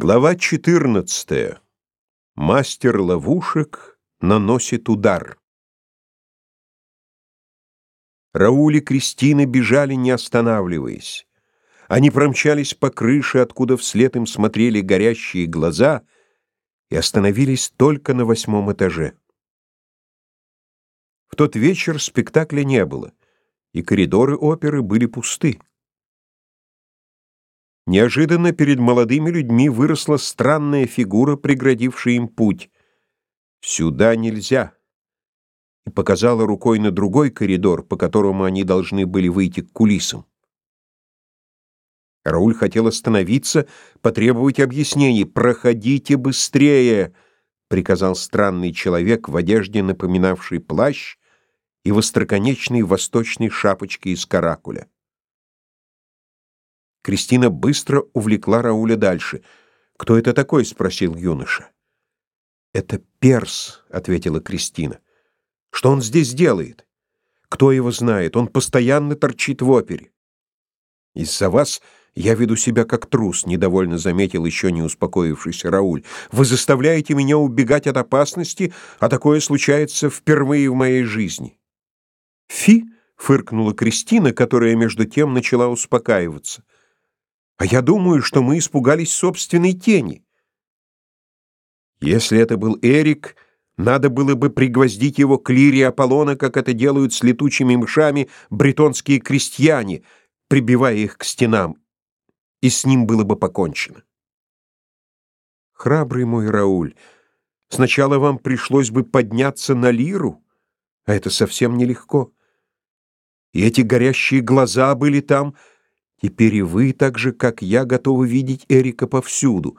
Глава 14. Мастер ловушек наносит удар. Рауль и Кристина бежали, не останавливаясь. Они промчались по крыше, откуда вслед им смотрели горящие глаза, и остановились только на восьмом этаже. В тот вечер спектакля не было, и коридоры оперы были пусты. Неожиданно перед молодыми людьми выросла странная фигура, преградившая им путь. «Сюда нельзя!» и показала рукой на другой коридор, по которому они должны были выйти к кулисам. Рауль хотел остановиться, потребовать объяснений. «Проходите быстрее!» — приказал странный человек в одежде, напоминавший плащ, и в остроконечной восточной шапочке из каракуля. Кристина быстро увлекла Рауля дальше. «Кто это такой?» — спросил юноша. «Это Перс», — ответила Кристина. «Что он здесь делает? Кто его знает? Он постоянно торчит в опере». «Из-за вас я веду себя как трус», — недовольно заметил еще не успокоившийся Рауль. «Вы заставляете меня убегать от опасности, а такое случается впервые в моей жизни». «Фи!» — фыркнула Кристина, которая между тем начала успокаиваться. А я думаю, что мы испугались собственной тени. Если это был Эрик, надо было бы пригвоздить его к лире Аполлона, как это делают с летучими мышами бретонские крестьяне, прибивая их к стенам, и с ним было бы покончено. Храбрый мой Рауль, сначала вам пришлось бы подняться на лиру, а это совсем нелегко. И эти горящие глаза были там — Теперь и вы, так же, как я, готовы видеть Эрика повсюду.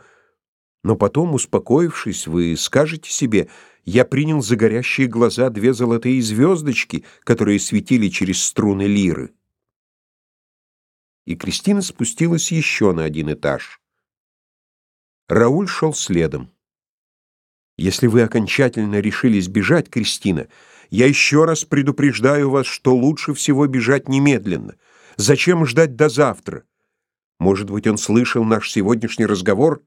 Но потом, успокоившись, вы скажете себе, я принял за горящие глаза две золотые звездочки, которые светили через струны лиры. И Кристина спустилась еще на один этаж. Рауль шел следом. Если вы окончательно решились бежать, Кристина, я еще раз предупреждаю вас, что лучше всего бежать немедленно — Зачем ждать до завтра? Может быть, он слышал наш сегодняшний разговор?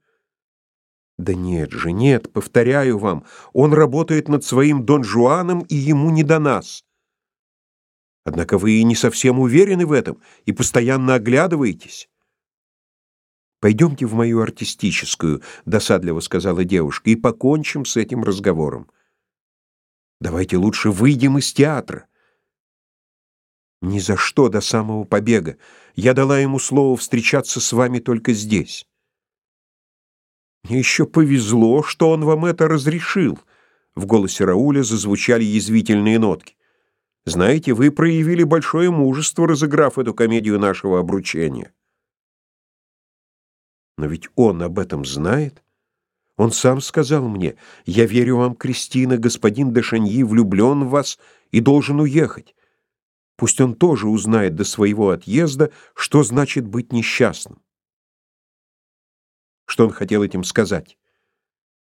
Да нет же, нет, повторяю вам, он работает над своим Дон Жуаном, и ему не до нас. Однако вы и не совсем уверены в этом, и постоянно оглядываетесь. «Пойдемте в мою артистическую», — досадливо сказала девушка, — «и покончим с этим разговором. Давайте лучше выйдем из театра. Ни за что до самого побега. Я дала ему слово встречаться с вами только здесь. Мне еще повезло, что он вам это разрешил. В голосе Рауля зазвучали язвительные нотки. Знаете, вы проявили большое мужество, разыграв эту комедию нашего обручения. Но ведь он об этом знает. Он сам сказал мне, «Я верю вам, Кристина, господин де влюблен в вас и должен уехать. Пусть он тоже узнает до своего отъезда, что значит быть несчастным. Что он хотел этим сказать?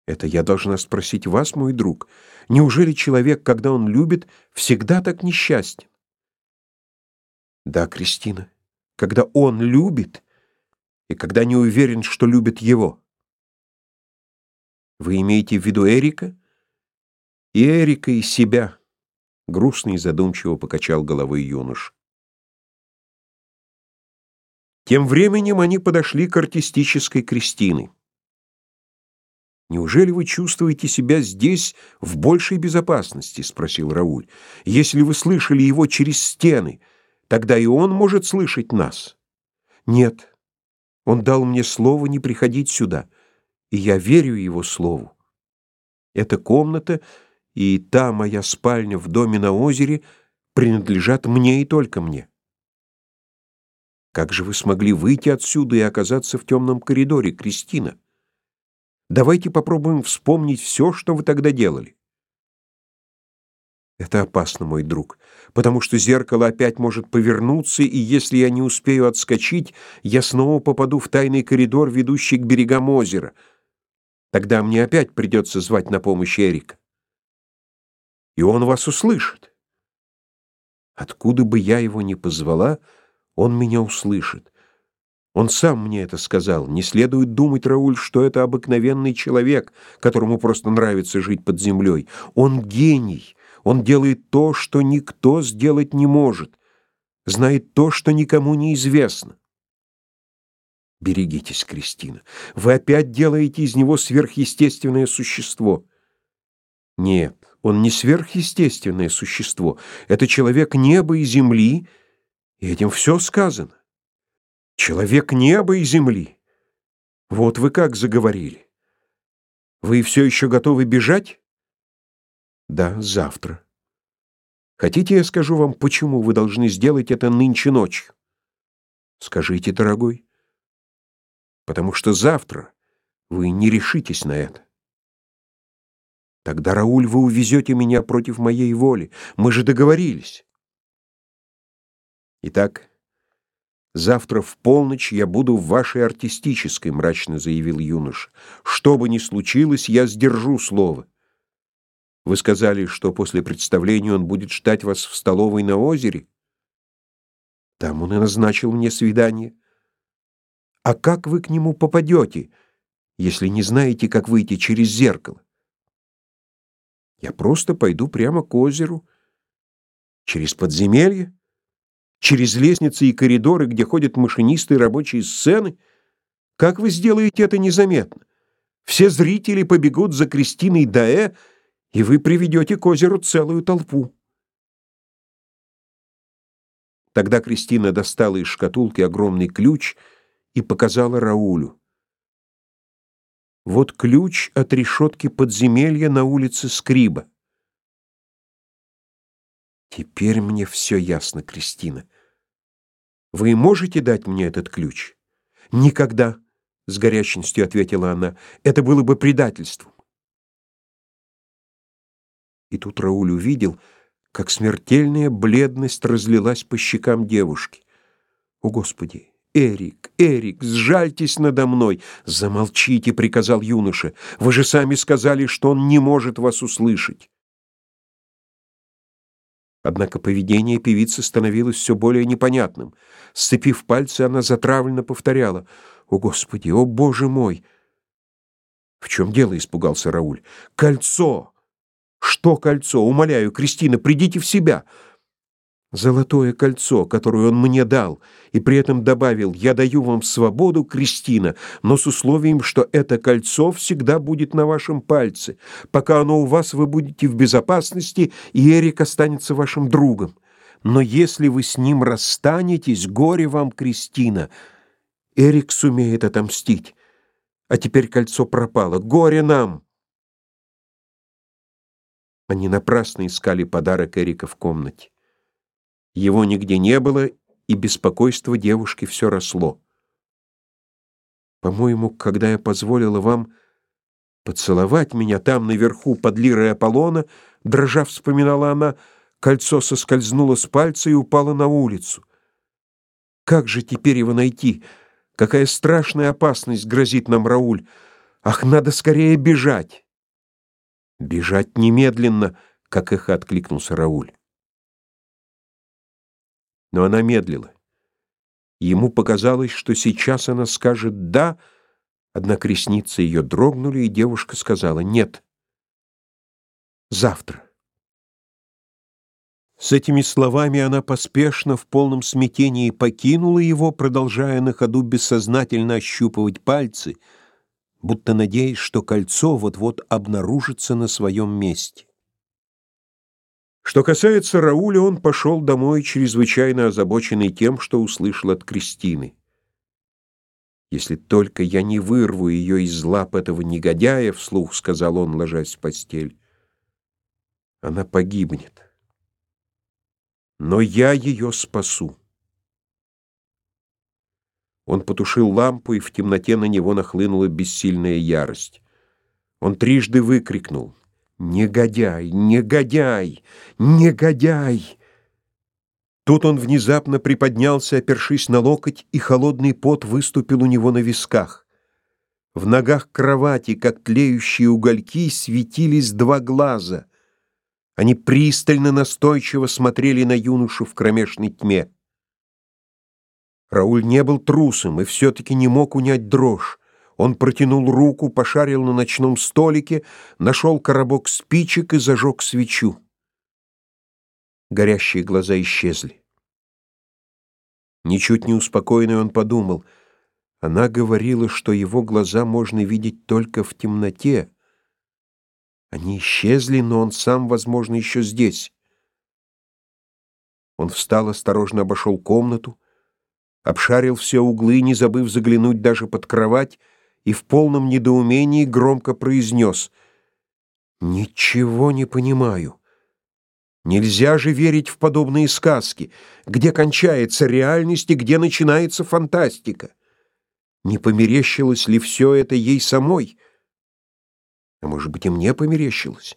Это я должна спросить вас, мой друг. Неужели человек, когда он любит, всегда так несчастен? Да, Кристина, когда он любит и когда не уверен, что любит его. Вы имеете в виду Эрика? И Эрика, и себя. Грустно и задумчиво покачал головой юнош. Тем временем они подошли к артистической Кристины. «Неужели вы чувствуете себя здесь в большей безопасности?» — спросил Рауль. «Если вы слышали его через стены, тогда и он может слышать нас». «Нет, он дал мне слово не приходить сюда, и я верю его слову. Эта комната — и та моя спальня в доме на озере принадлежат мне и только мне. Как же вы смогли выйти отсюда и оказаться в темном коридоре, Кристина? Давайте попробуем вспомнить все, что вы тогда делали. Это опасно, мой друг, потому что зеркало опять может повернуться, и если я не успею отскочить, я снова попаду в тайный коридор, ведущий к берегам озера. Тогда мне опять придется звать на помощь Эрика и он вас услышит. Откуда бы я его ни позвала, он меня услышит. Он сам мне это сказал. Не следует думать, Рауль, что это обыкновенный человек, которому просто нравится жить под землей. Он гений. Он делает то, что никто сделать не может. Знает то, что никому не известно. Берегитесь, Кристина. Вы опять делаете из него сверхъестественное существо. Нет, он не сверхъестественное существо. Это человек неба и земли, и этим все сказано. Человек неба и земли. Вот вы как заговорили. Вы все еще готовы бежать? Да, завтра. Хотите, я скажу вам, почему вы должны сделать это нынче ночью? Скажите, дорогой. Потому что завтра вы не решитесь на это. Тогда, Рауль, вы увезете меня против моей воли. Мы же договорились. Итак, «Завтра в полночь я буду в вашей артистической», — мрачно заявил юноша. «Что бы ни случилось, я сдержу слово». «Вы сказали, что после представления он будет ждать вас в столовой на озере?» «Там он и назначил мне свидание». «А как вы к нему попадете, если не знаете, как выйти через зеркало?» «Я просто пойду прямо к озеру, через подземелье». Через лестницы и коридоры, где ходят машинисты и рабочие сцены? Как вы сделаете это незаметно? Все зрители побегут за Кристиной Даэ, и вы приведете к озеру целую толпу. Тогда Кристина достала из шкатулки огромный ключ и показала Раулю. Вот ключ от решетки подземелья на улице Скриба. Теперь мне все ясно, Кристина. Вы можете дать мне этот ключ? Никогда, с горячностью ответила она. Это было бы предательством. И тут Рауль увидел, как смертельная бледность разлилась по щекам девушки. О, господи, Эрик, Эрик, сжальтесь надо мной. Замолчите, приказал юноша. Вы же сами сказали, что он не может вас услышать. Однако поведение певицы становилось все более непонятным. Сцепив пальцы, она затравленно повторяла «О, Господи! О, Боже мой!» «В чем дело?» — испугался Рауль. «Кольцо!» «Что кольцо? Умоляю, Кристина, придите в себя!» Золотое кольцо, которое он мне дал, и при этом добавил «Я даю вам свободу, Кристина, но с условием, что это кольцо всегда будет на вашем пальце. Пока оно у вас, вы будете в безопасности, и Эрик останется вашим другом. Но если вы с ним расстанетесь, горе вам, Кристина. Эрик сумеет отомстить. А теперь кольцо пропало. Горе нам!» Они напрасно искали подарок Эрика в комнате. Его нигде не было, и беспокойство девушки все росло. По-моему, когда я позволила вам поцеловать меня там наверху под лирой Аполлона, дрожа вспоминала она, кольцо соскользнуло с пальца и упало на улицу. Как же теперь его найти? Какая страшная опасность грозит нам, Рауль? Ах, надо скорее бежать. Бежать немедленно, как эхо откликнулся Рауль. Но она медлила. Ему показалось, что сейчас она скажет «да», однако ресницы ее дрогнули, и девушка сказала «нет». «Завтра». С этими словами она поспешно, в полном смятении покинула его, продолжая на ходу бессознательно ощупывать пальцы, будто надеясь, что кольцо вот-вот обнаружится на своем месте. Что касается Рауля, он пошел домой, чрезвычайно озабоченный тем, что услышал от Кристины. «Если только я не вырву ее из лап этого негодяя», — вслух сказал он, ложась в постель, — «она погибнет. Но я ее спасу». Он потушил лампу, и в темноте на него нахлынула бессильная ярость. Он трижды выкрикнул Негодяй, негодяй, негодяй! Тут он внезапно приподнялся, опершись на локоть, и холодный пот выступил у него на висках. В ногах кровати, как тлеющие угольки, светились два глаза. Они пристально настойчиво смотрели на юношу в кромешной тьме. Рауль не был трусом и все-таки не мог унять дрожь. Он протянул руку, пошарил на ночном столике, нашел коробок спичек и зажег свечу. Горящие глаза исчезли. Ничуть не успокоенный он подумал. Она говорила, что его глаза можно видеть только в темноте. Они исчезли, но он сам, возможно, еще здесь. Он встал, осторожно обошел комнату, обшарил все углы, не забыв заглянуть даже под кровать, и в полном недоумении громко произнес «Ничего не понимаю. Нельзя же верить в подобные сказки, где кончается реальность и где начинается фантастика. Не померещилось ли все это ей самой? А может быть, и мне померещилось?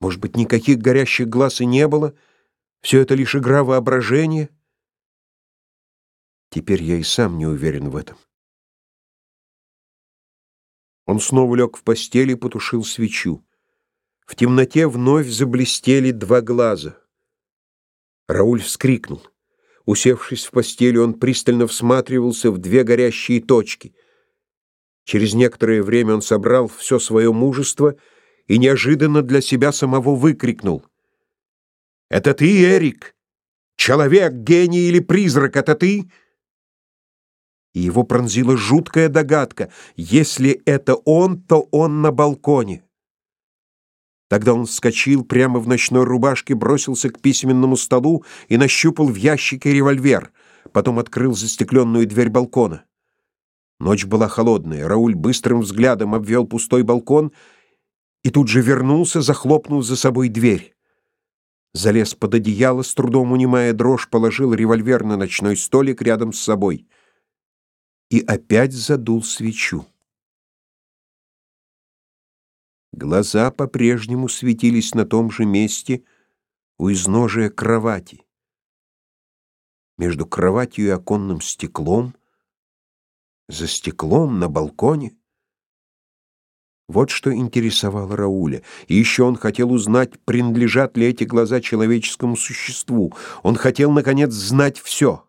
Может быть, никаких горящих глаз и не было? Все это лишь игра воображения?» Теперь я и сам не уверен в этом. Он снова лег в постели и потушил свечу. В темноте вновь заблестели два глаза. Рауль вскрикнул. Усевшись в постели, он пристально всматривался в две горящие точки. Через некоторое время он собрал все свое мужество и неожиданно для себя самого выкрикнул. «Это ты, Эрик? Человек, гений или призрак, это ты?» И его пронзила жуткая догадка. Если это он, то он на балконе. Тогда он вскочил прямо в ночной рубашке, бросился к письменному столу и нащупал в ящике револьвер. Потом открыл застекленную дверь балкона. Ночь была холодная. Рауль быстрым взглядом обвел пустой балкон и тут же вернулся, захлопнув за собой дверь. Залез под одеяло, с трудом унимая дрожь, положил револьвер на ночной столик рядом с собой и опять задул свечу. Глаза по-прежнему светились на том же месте у изножия кровати. Между кроватью и оконным стеклом, за стеклом на балконе. Вот что интересовало Рауля. И еще он хотел узнать, принадлежат ли эти глаза человеческому существу. Он хотел, наконец, знать все.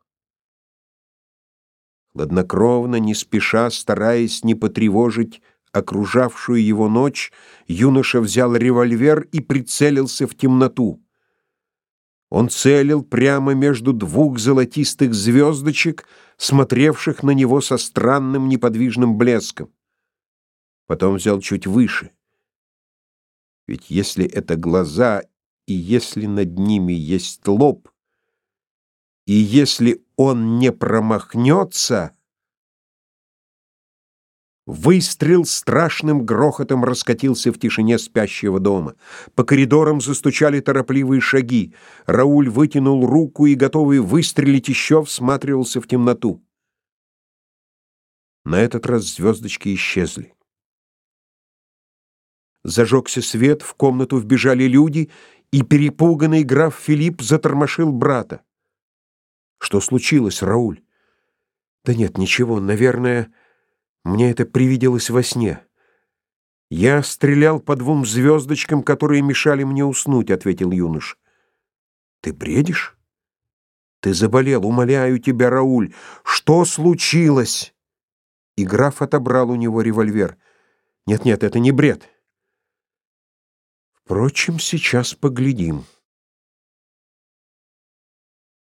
Хладнокровно, не спеша, стараясь не потревожить окружавшую его ночь, юноша взял револьвер и прицелился в темноту. Он целил прямо между двух золотистых звездочек, смотревших на него со странным неподвижным блеском. Потом взял чуть выше. Ведь если это глаза, и если над ними есть лоб, и если он не промахнется... Выстрел страшным грохотом раскатился в тишине спящего дома. По коридорам застучали торопливые шаги. Рауль вытянул руку и, готовый выстрелить еще, всматривался в темноту. На этот раз звездочки исчезли. Зажегся свет, в комнату вбежали люди, и перепуганный граф Филипп затормошил брата. Что случилось, Рауль? Да нет, ничего, наверное, мне это привиделось во сне. Я стрелял по двум звездочкам, которые мешали мне уснуть, ответил юнош. Ты бредишь? Ты заболел, умоляю тебя, Рауль. Что случилось? И граф отобрал у него револьвер. Нет-нет, это не бред. Впрочем, сейчас поглядим.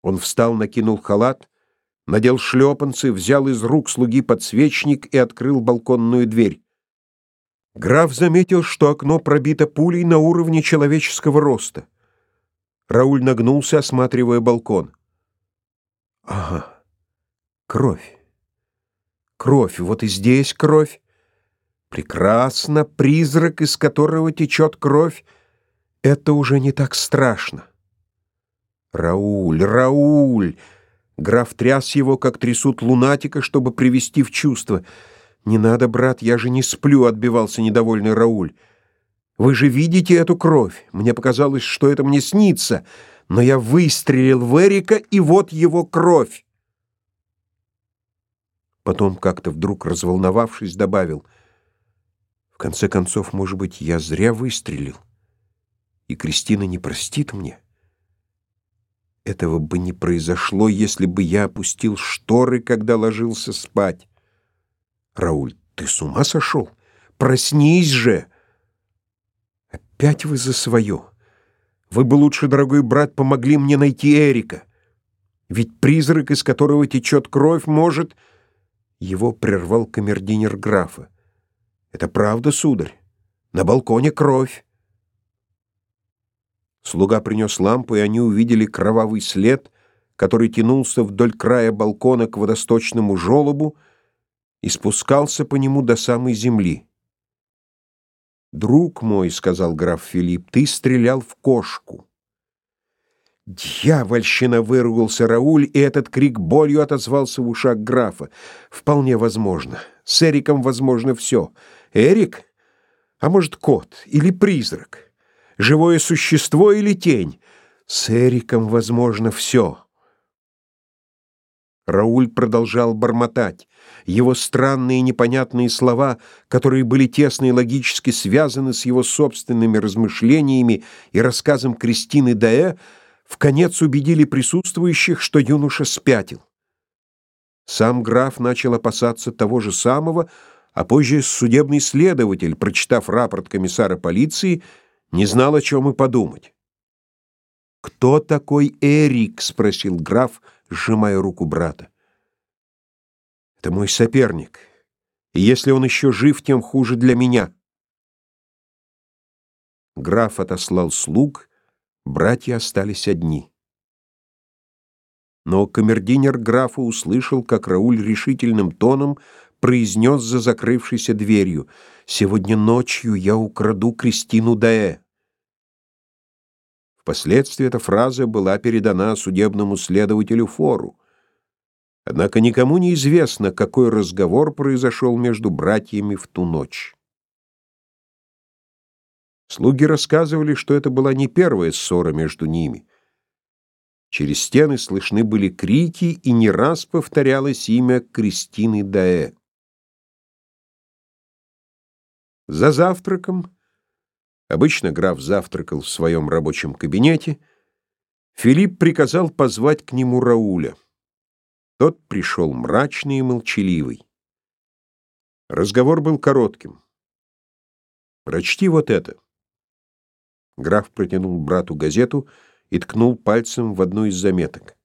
Он встал, накинул халат, надел шлепанцы, взял из рук слуги подсвечник и открыл балконную дверь. Граф заметил, что окно пробито пулей на уровне человеческого роста. Рауль нагнулся, осматривая балкон. Ага, кровь. Кровь, вот и здесь кровь. Прекрасно, призрак, из которого течет кровь, это уже не так страшно. Рауль, Рауль! Граф тряс его, как трясут лунатика, чтобы привести в чувство. «Не надо, брат, я же не сплю», — отбивался недовольный Рауль. «Вы же видите эту кровь? Мне показалось, что это мне снится, но я выстрелил в Эрика, и вот его кровь». Потом, как-то вдруг разволновавшись, добавил, «В конце концов, может быть, я зря выстрелил, и Кристина не простит мне». Этого бы не произошло, если бы я опустил шторы, когда ложился спать. Рауль, ты с ума сошел? Проснись же! Опять вы за свое. Вы бы лучше, дорогой брат, помогли мне найти Эрика. Ведь призрак, из которого течет кровь, может... Его прервал камердинер графа. Это правда, сударь. На балконе кровь. Слуга принес лампу, и они увидели кровавый след, который тянулся вдоль края балкона к водосточному желобу и спускался по нему до самой земли. «Друг мой», — сказал граф Филипп, — «ты стрелял в кошку». «Дьявольщина!» — выругался Рауль, и этот крик болью отозвался в ушах графа. «Вполне возможно. С Эриком возможно все. Эрик? А может, кот или призрак?» Живое существо или тень. С Эриком возможно все. Рауль продолжал бормотать. Его странные непонятные слова, которые были тесно и логически связаны с его собственными размышлениями и рассказом Кристины Даэ, в конец убедили присутствующих, что юноша спятил. Сам граф начал опасаться того же самого, а позже судебный следователь, прочитав рапорт комиссара полиции, не знал, о чем и подумать. «Кто такой Эрик?» — спросил граф, сжимая руку брата. «Это мой соперник, и если он еще жив, тем хуже для меня». Граф отослал слуг, братья остались одни. Но камердинер графа услышал, как Рауль решительным тоном произнес за закрывшейся дверью «Сегодня ночью я украду Кристину Даэ». Впоследствии эта фраза была передана судебному следователю Фору. Однако никому не известно, какой разговор произошел между братьями в ту ночь. Слуги рассказывали, что это была не первая ссора между ними. Через стены слышны были крики, и не раз повторялось имя Кристины Даэ. За завтраком Обычно граф завтракал в своем рабочем кабинете. Филипп приказал позвать к нему Рауля. Тот пришел мрачный и молчаливый. Разговор был коротким. «Прочти вот это». Граф протянул брату газету и ткнул пальцем в одну из заметок.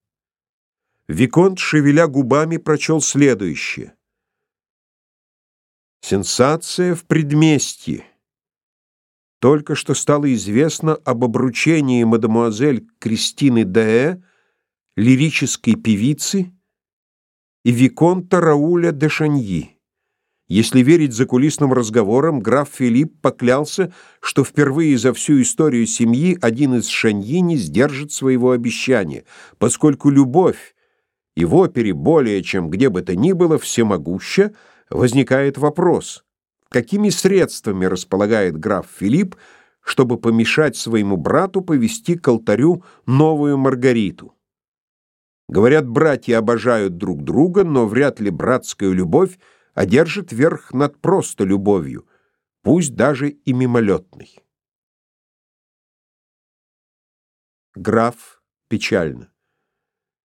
Виконт, шевеля губами, прочел следующее. «Сенсация в предместье. Только что стало известно об обручении мадемуазель Кристины Д.Э., лирической певицы, и виконта Рауля де Шаньи. Если верить закулисным разговорам, граф Филипп поклялся, что впервые за всю историю семьи один из Шаньи не сдержит своего обещания, поскольку любовь и в опере более чем где бы то ни было всемогуща, возникает вопрос — какими средствами располагает граф Филипп, чтобы помешать своему брату повести к алтарю новую Маргариту. Говорят, братья обожают друг друга, но вряд ли братская любовь одержит верх над просто любовью, пусть даже и мимолетной. Граф печально.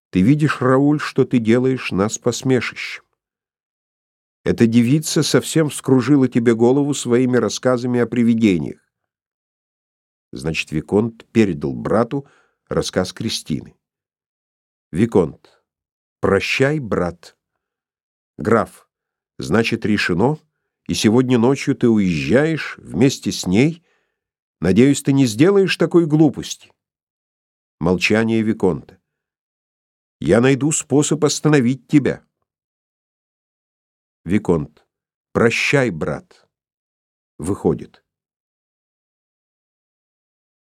Ты видишь, Рауль, что ты делаешь нас посмешищем. Эта девица совсем вскружила тебе голову своими рассказами о привидениях. Значит, Виконт передал брату рассказ Кристины. Виконт. Прощай, брат. Граф. Значит, решено, и сегодня ночью ты уезжаешь вместе с ней. Надеюсь, ты не сделаешь такой глупости. Молчание Виконта. Я найду способ остановить тебя. Виконт. Прощай, брат. Выходит.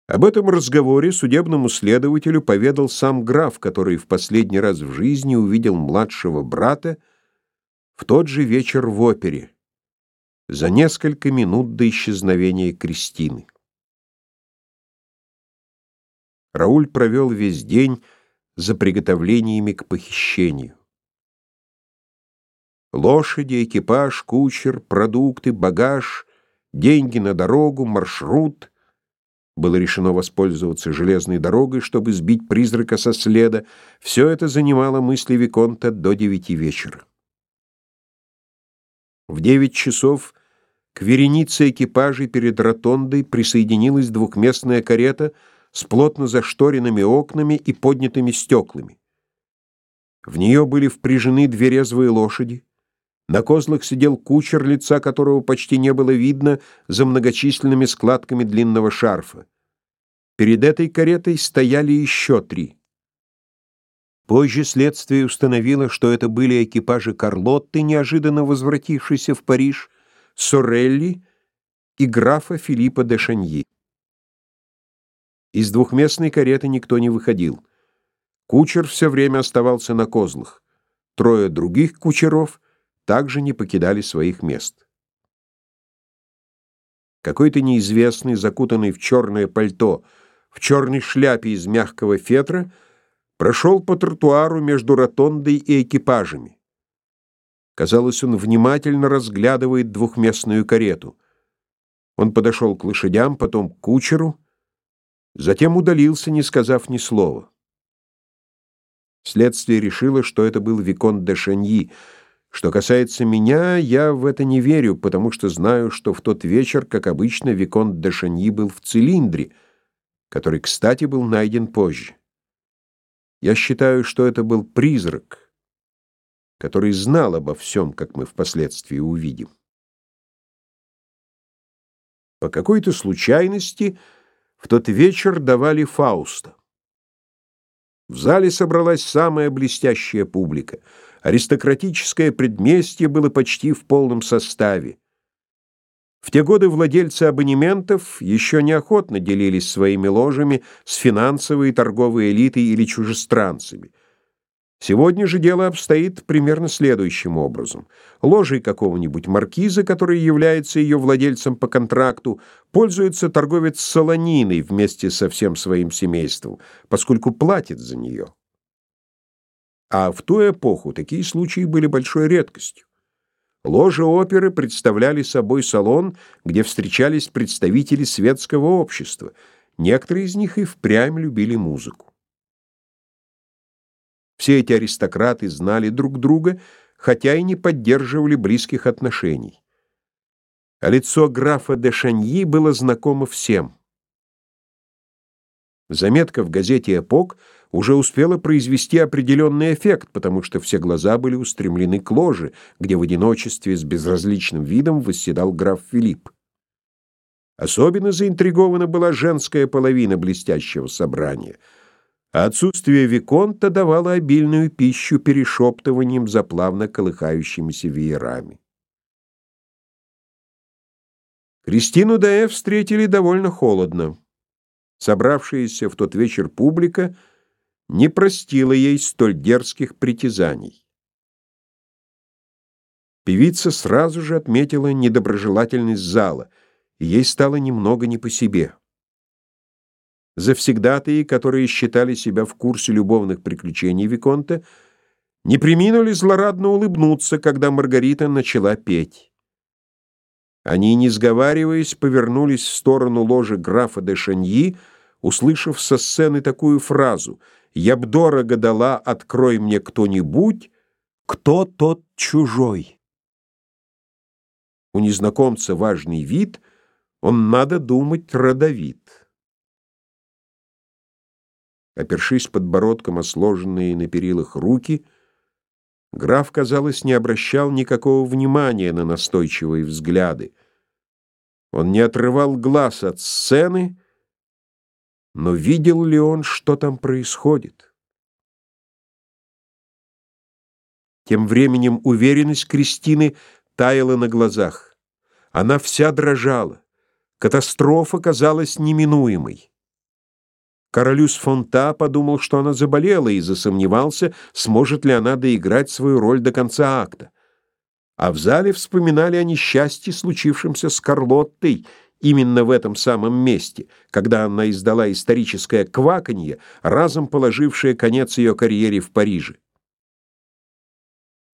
Об этом разговоре судебному следователю поведал сам граф, который в последний раз в жизни увидел младшего брата в тот же вечер в опере, за несколько минут до исчезновения Кристины. Рауль провел весь день за приготовлениями к похищению. Лошади, экипаж, кучер, продукты, багаж, деньги на дорогу, маршрут Было решено воспользоваться железной дорогой, чтобы сбить призрака со следа. Все это занимало мысли Виконта до девяти вечера. В девять часов к веренице экипажей перед ротондой присоединилась двухместная карета с плотно зашторенными окнами и поднятыми стеклами. В нее были впряжены две резвые лошади. На козлах сидел кучер, лица которого почти не было видно за многочисленными складками длинного шарфа. Перед этой каретой стояли еще три. Позже следствие установило, что это были экипажи Карлотты, неожиданно возвратившейся в Париж, Сорелли и графа Филиппа де Шаньи. Из двухместной кареты никто не выходил. Кучер все время оставался на козлах. Трое других кучеров также не покидали своих мест. Какой-то неизвестный, закутанный в черное пальто, в черной шляпе из мягкого фетра, прошел по тротуару между ротондой и экипажами. Казалось, он внимательно разглядывает двухместную карету. Он подошел к лошадям, потом к кучеру, затем удалился, не сказав ни слова. Следствие решило, что это был Виконт де Шаньи. Что касается меня, я в это не верю, потому что знаю, что в тот вечер, как обычно, Виконт де Шаньи был в цилиндре, который, кстати, был найден позже. Я считаю, что это был призрак, который знал обо всем, как мы впоследствии увидим. По какой-то случайности в тот вечер давали Фауста. В зале собралась самая блестящая публика. Аристократическое предместье было почти в полном составе. В те годы владельцы абонементов еще неохотно делились своими ложами с финансовой и торговой элитой или чужестранцами – Сегодня же дело обстоит примерно следующим образом. Ложей какого-нибудь маркиза, который является ее владельцем по контракту, пользуется торговец солониной вместе со всем своим семейством, поскольку платит за нее. А в ту эпоху такие случаи были большой редкостью. Ложи оперы представляли собой салон, где встречались представители светского общества. Некоторые из них и впрямь любили музыку. Все эти аристократы знали друг друга, хотя и не поддерживали близких отношений. А лицо графа де Шаньи было знакомо всем. Заметка в газете «Эпок» уже успела произвести определенный эффект, потому что все глаза были устремлены к ложе, где в одиночестве с безразличным видом восседал граф Филипп. Особенно заинтригована была женская половина блестящего собрания — а отсутствие Виконта давало обильную пищу перешептыванием за плавно колыхающимися веерами. Кристину Даэ встретили довольно холодно. Собравшаяся в тот вечер публика не простила ей столь дерзких притязаний. Певица сразу же отметила недоброжелательность зала, и ей стало немного не по себе. Завсегдатые, которые считали себя в курсе любовных приключений Виконта, не преминули злорадно улыбнуться, когда Маргарита начала петь. Они, не сговариваясь, повернулись в сторону ложи графа де Шаньи, услышав со сцены такую фразу «Я б дорого дала, открой мне кто-нибудь, кто тот чужой». У незнакомца важный вид, он, надо думать, родовит. Опершись подбородком о сложенные на перилах руки, граф, казалось, не обращал никакого внимания на настойчивые взгляды. Он не отрывал глаз от сцены, но видел ли он, что там происходит? Тем временем уверенность Кристины таяла на глазах. Она вся дрожала. Катастрофа казалась неминуемой. Королюс Фонта подумал, что она заболела, и засомневался, сможет ли она доиграть свою роль до конца акта. А в зале вспоминали о несчастье, случившемся с Карлоттой, именно в этом самом месте, когда она издала историческое кваканье, разом положившее конец ее карьере в Париже.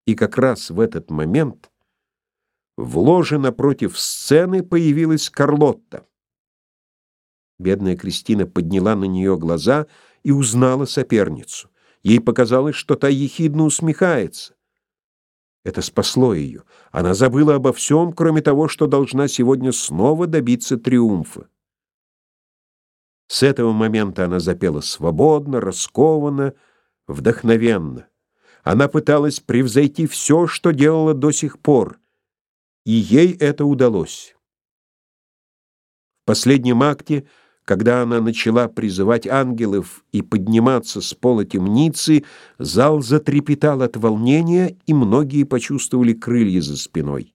И как раз в этот момент в ложе напротив сцены появилась Карлотта. Бедная Кристина подняла на нее глаза и узнала соперницу. Ей показалось, что та ехидно усмехается. Это спасло ее. Она забыла обо всем, кроме того, что должна сегодня снова добиться триумфа. С этого момента она запела свободно, раскованно, вдохновенно. Она пыталась превзойти все, что делала до сих пор, и ей это удалось. В последнем акте когда она начала призывать ангелов и подниматься с пола темницы, зал затрепетал от волнения, и многие почувствовали крылья за спиной.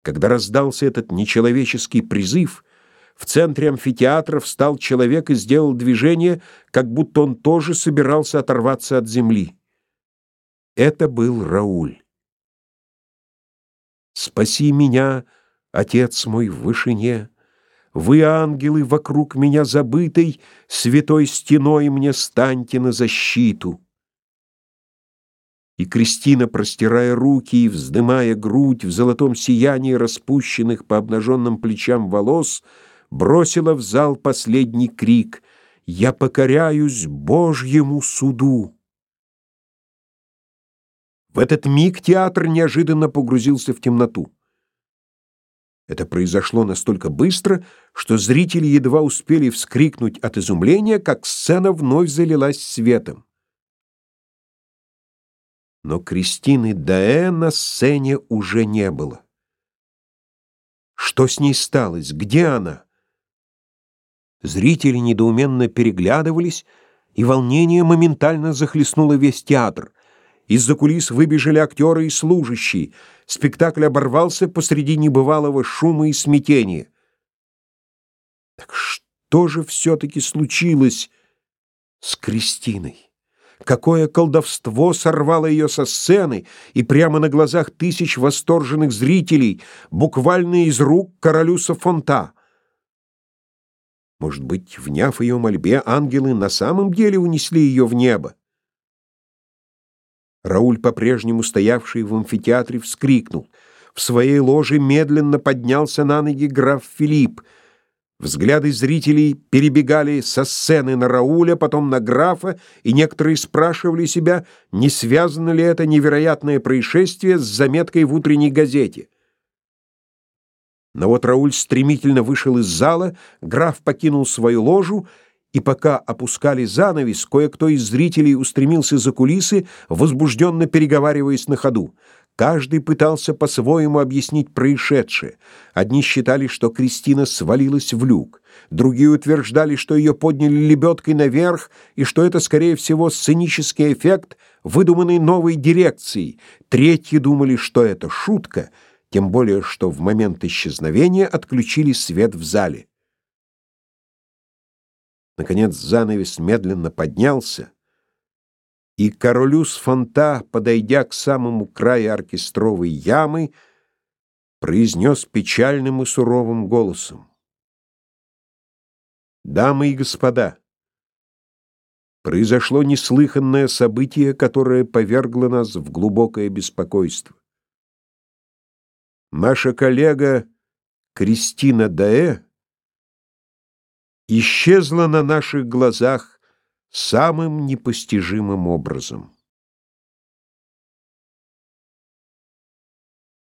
Когда раздался этот нечеловеческий призыв, в центре амфитеатра встал человек и сделал движение, как будто он тоже собирался оторваться от земли. Это был Рауль. «Спаси меня, Отец мой в вышине!» Вы, ангелы, вокруг меня забытой, Святой стеной мне станьте на защиту. И Кристина, простирая руки и вздымая грудь в золотом сиянии распущенных по обнаженным плечам волос, бросила в зал последний крик «Я покоряюсь Божьему суду!» В этот миг театр неожиданно погрузился в темноту. Это произошло настолько быстро, что зрители едва успели вскрикнуть от изумления, как сцена вновь залилась светом. Но Кристины Даэ на сцене уже не было. Что с ней сталось? Где она? Зрители недоуменно переглядывались, и волнение моментально захлестнуло весь театр. Из-за кулис выбежали актеры и служащие. Спектакль оборвался посреди небывалого шума и смятения. Так что же все-таки случилось с Кристиной? Какое колдовство сорвало ее со сцены и прямо на глазах тысяч восторженных зрителей, буквально из рук королю Сафонта? Может быть, вняв ее мольбе, ангелы на самом деле унесли ее в небо? Рауль, по-прежнему стоявший в амфитеатре, вскрикнул. В своей ложе медленно поднялся на ноги граф Филипп. Взгляды зрителей перебегали со сцены на Рауля, потом на графа, и некоторые спрашивали себя, не связано ли это невероятное происшествие с заметкой в утренней газете. Но вот Рауль стремительно вышел из зала, граф покинул свою ложу, и пока опускали занавес, кое-кто из зрителей устремился за кулисы, возбужденно переговариваясь на ходу. Каждый пытался по-своему объяснить происшедшее. Одни считали, что Кристина свалилась в люк, другие утверждали, что ее подняли лебедкой наверх и что это, скорее всего, сценический эффект, выдуманный новой дирекцией. Третьи думали, что это шутка, тем более что в момент исчезновения отключили свет в зале. Наконец занавес медленно поднялся, и Королюс Фонта, подойдя к самому краю оркестровой ямы, произнес печальным и суровым голосом. «Дамы и господа, произошло неслыханное событие, которое повергло нас в глубокое беспокойство. Наша коллега Кристина Даэ исчезла на наших глазах самым непостижимым образом.